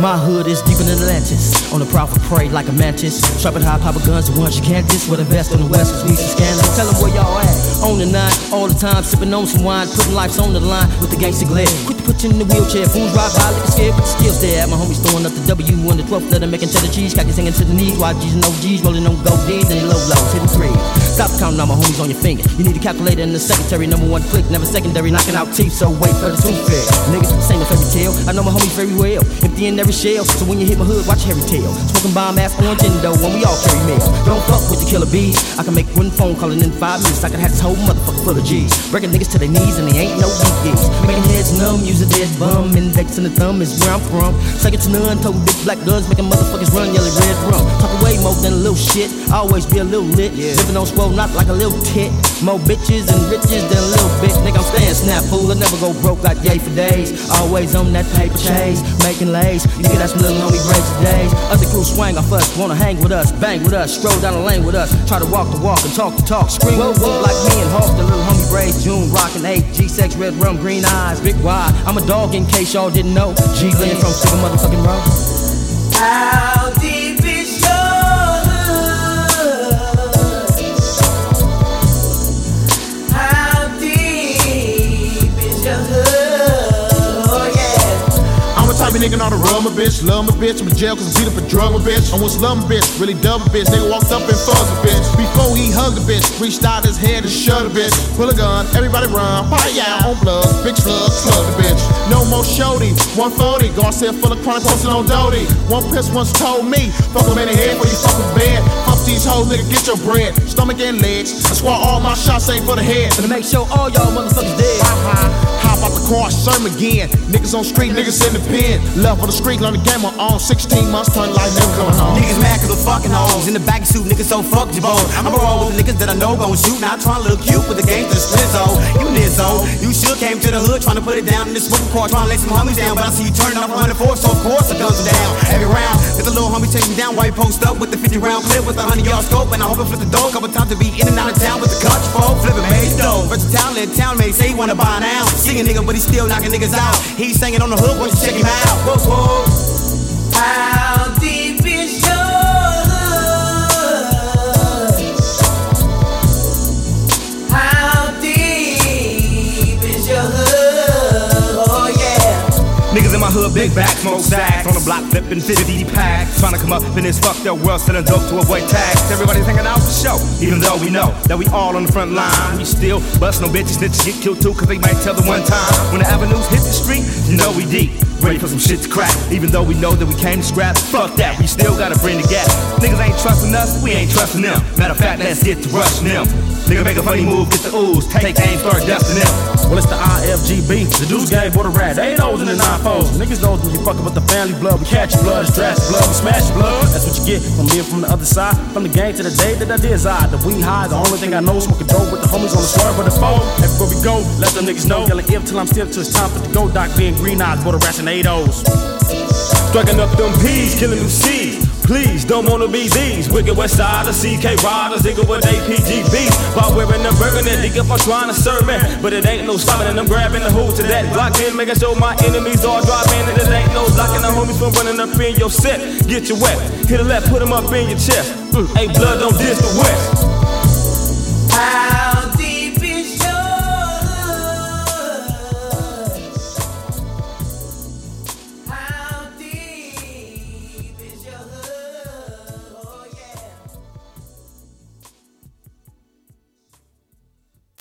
My hood is deeper than Atlantis. On the prowl for prey like a mantis. Sharpen high popper guns, the ones you can't diss. With a vest on the west, we some scandal. Tell them where y'all at. On the nine, all the time, sipping on some wine, putting lives on the line with the gangster glare. Quick to put you in the wheelchair, fools ride by, looking scared with the skills there. My homies throwing up the W on the 12th letter, making cheddar cheese, cocky singing to the knees. YGs and OGs rolling on gold D's and they low lows, hitting counting all my homies on your finger. You need a calculator in the secretary, number one click, never secondary, knocking out teeth, so wait for the tooth fairy. Niggas, this ain't no fairy tale. I know my homies very well. Empty in every shell, so when you hit my hood, watch Harry tail. Smoking bomb ass orange endo when we all carry mail. Don't fuck with the killer bees. I can make one phone call and in five minutes. I can have this whole motherfucker full of G's. Breaking niggas to their knees and they ain't no DGs. Making heads numb, use a dead bum. Index and the thumb is where I'm from. Second to none, toting big black guns, making motherfuckers run yellow red rum. Talk away more than a little shit. I Always be a little lit. Yeah. Living on swole, not like a little tit. More bitches and riches than a little bit. Nigga, I'm staying snap fool. I never go broke, like yay for days. Always on that paper chase, making lays. You get that's little homie breaks days. Other crew swang off us, wanna hang with us, bang with us, stroll down the lane with us. Try to walk the walk and talk the talk. Scream whoa, whoa. like me and Hawk, the little homie braids. June rockin' eight, G6 red rum, green eyes, big wide. I'm a dog in case y'all didn't know. G Lynn from Sicker Motherfucking Row. Of nigga to run my bitch, love my bitch. I'm in jail cause I up a drug bitch. I once loved my bitch, really dub a bitch. Nigga walked up and fucked a bitch. Before he hugged a bitch, reached out his head and shut a bitch. Pull a gun, everybody run, party out on blood. Big slug, slug the bitch. No more shorty, 140. Garcia full of chronic posting on Doty. One piss once told me, fuck him in the head before you fuck with bed. Fuck these hoes, nigga, get your bread. Stomach and legs. I swear all my shots ain't for the head. To make sure all y'all motherfuckers out the again. Niggas on street, niggas in the pen. Left for the street, learn the game on on. 16 months, turn life never coming home. Niggas mad cause I'm fucking hoes In the baggy suit, niggas so fuck your bones I'ma roll with the niggas that I know gon' shoot Not tryna look cute with the game to the slizzo You nizzo You should came to the hood tryna put it down in this smoking car Tryna lay some homies down. But I see you turning up 104 So of course the guns down. Every round There's a little homie chase me down. While you post up with the 50 round clip With a 100 yard scope? And I hope I flip the door. Couple times to be in and out of town With the country folk Flipping made dough Versatile let town mate Say he wanna buy now Sing a nigga but he still knocking niggas out. He's singing on the hook Once you check him out? Whoa, whoa. How Niggas in my hood, big back, smoke stacks. On the block, flipping 50 packs. Trying to come up in this fucked up world, selling dope to avoid tax. Everybody's hanging out for show. Even though we know that we all on the front line. We still bust no bitches, snitches get killed too, cause they might tell the one time. When the avenues hit the street, you know we deep. Ready for some shit to crack. Even though we know that we came to scrap, fuck that, we still gotta bring the gas. Niggas ain't trusting us, we ain't trusting them. Matter of fact, let's get to rushing them. Nigga make a funny move, get the ooze, take aim, start dusting them. Well, it's the IFGB, the Deuce Game for the rat. They ain't O's in the nine foes. Niggas knows when you fucking with the family blood. We catch your blood, stress blood, we smash blood. That's what you get from being from the other side. From the game to the day that I I. The weed high, the only thing I know, smoking dope with the homies on the swerve with the phone. Everywhere we go, let them niggas know. Yelling if till I'm still till it's time for the go. Doc being green eyes, for the rats and. Striking up them P's, killing them seeds. Please don't wanna be these wicked West Side CK Riders, nigga with APGBs. While wearing the burgundy, nigga, if I'm trying to serve me. But it ain't no stopping, and I'm grabbing the hood to that Glock in, making sure my enemies all driving. And it ain't no blocking the homies from running up in your set. Get your wet, hit a left, put 'em up in your chest. Mm, hey, blood, don't diss the West.